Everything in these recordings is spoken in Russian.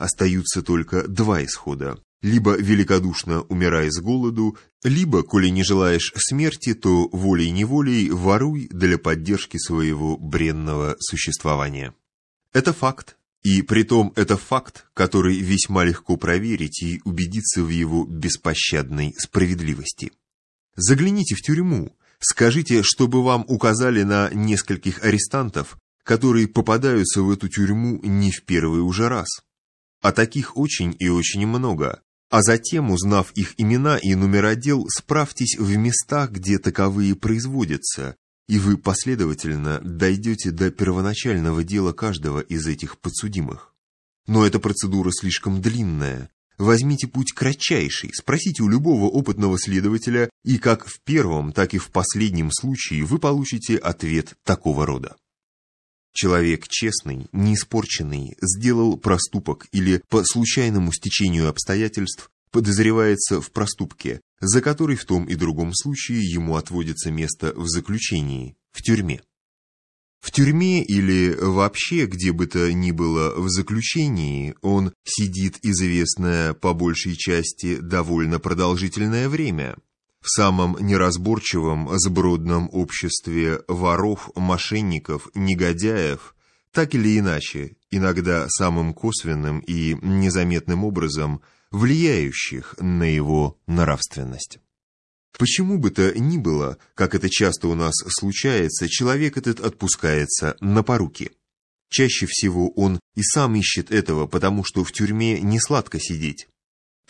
остаются только два исхода. Либо великодушно умирай с голоду, либо, коли не желаешь смерти, то волей-неволей воруй для поддержки своего бренного существования. Это факт, и притом это факт, который весьма легко проверить и убедиться в его беспощадной справедливости. Загляните в тюрьму, скажите, чтобы вам указали на нескольких арестантов, которые попадаются в эту тюрьму не в первый уже раз. А таких очень и очень много. А затем, узнав их имена и номера дел, справьтесь в местах, где таковые производятся, и вы последовательно дойдете до первоначального дела каждого из этих подсудимых. Но эта процедура слишком длинная. Возьмите путь кратчайший, спросите у любого опытного следователя, и как в первом, так и в последнем случае вы получите ответ такого рода. Человек честный, неиспорченный, сделал проступок или по случайному стечению обстоятельств подозревается в проступке, за который в том и другом случае ему отводится место в заключении, в тюрьме. В тюрьме или вообще где бы то ни было в заключении он сидит известное по большей части довольно продолжительное время, в самом неразборчивом сбродном обществе воров, мошенников, негодяев, так или иначе, иногда самым косвенным и незаметным образом влияющих на его нравственность. Почему бы то ни было, как это часто у нас случается, человек этот отпускается на поруки. Чаще всего он и сам ищет этого, потому что в тюрьме не сладко сидеть.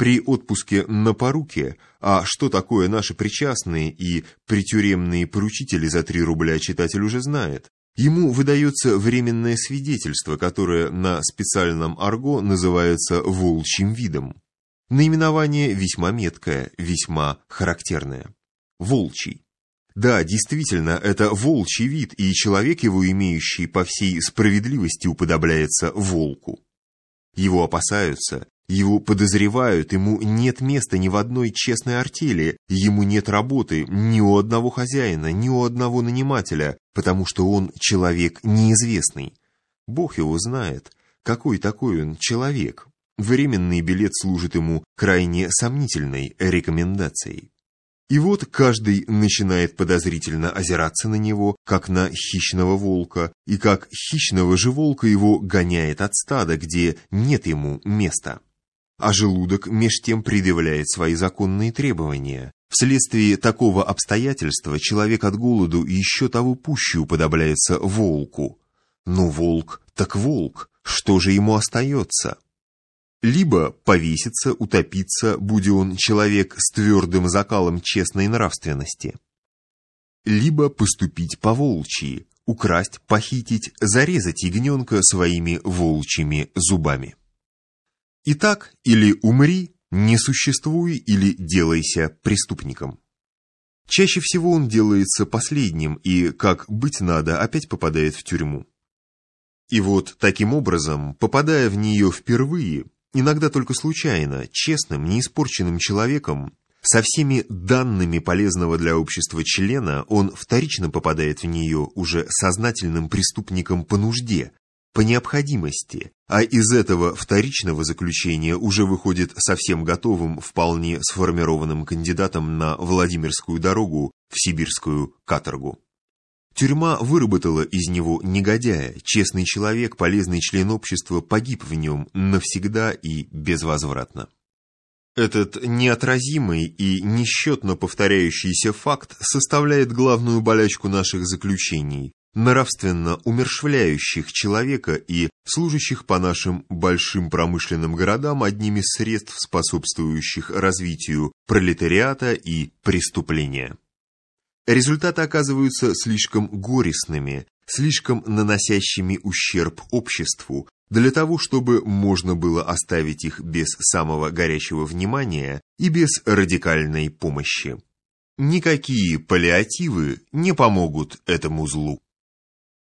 При отпуске на поруки, а что такое наши причастные и притюремные поручители за 3 рубля читатель уже знает, ему выдается временное свидетельство, которое на специальном арго называется «волчьим видом». Наименование весьма меткое, весьма характерное. Волчий. Да, действительно, это волчий вид, и человек его имеющий по всей справедливости уподобляется волку. Его опасаются, его подозревают, ему нет места ни в одной честной артели, ему нет работы ни у одного хозяина, ни у одного нанимателя, потому что он человек неизвестный. Бог его знает, какой такой он человек. Временный билет служит ему крайне сомнительной рекомендацией. И вот каждый начинает подозрительно озираться на него, как на хищного волка, и как хищного же волка его гоняет от стада, где нет ему места а желудок меж тем предъявляет свои законные требования. Вследствие такого обстоятельства человек от голоду еще того пуще уподобляется волку. Ну, волк так волк, что же ему остается? Либо повеситься, утопиться, будь он человек с твердым закалом честной нравственности. Либо поступить по-волчьи, украсть, похитить, зарезать ягненка своими волчьими зубами. Итак, или умри, не существуй, или делайся преступником. Чаще всего он делается последним и, как быть надо, опять попадает в тюрьму. И вот таким образом, попадая в нее впервые, иногда только случайно, честным, неиспорченным человеком, со всеми данными полезного для общества члена, он вторично попадает в нее уже сознательным преступником по нужде, по необходимости, а из этого вторичного заключения уже выходит совсем готовым, вполне сформированным кандидатом на Владимирскую дорогу в сибирскую каторгу. Тюрьма выработала из него негодяя, честный человек, полезный член общества, погиб в нем навсегда и безвозвратно. Этот неотразимый и несчетно повторяющийся факт составляет главную болячку наших заключений, нравственно умершвляющих человека и служащих по нашим большим промышленным городам одним из средств, способствующих развитию пролетариата и преступления. Результаты оказываются слишком горестными, слишком наносящими ущерб обществу, для того, чтобы можно было оставить их без самого горячего внимания и без радикальной помощи. Никакие паллиативы не помогут этому злу.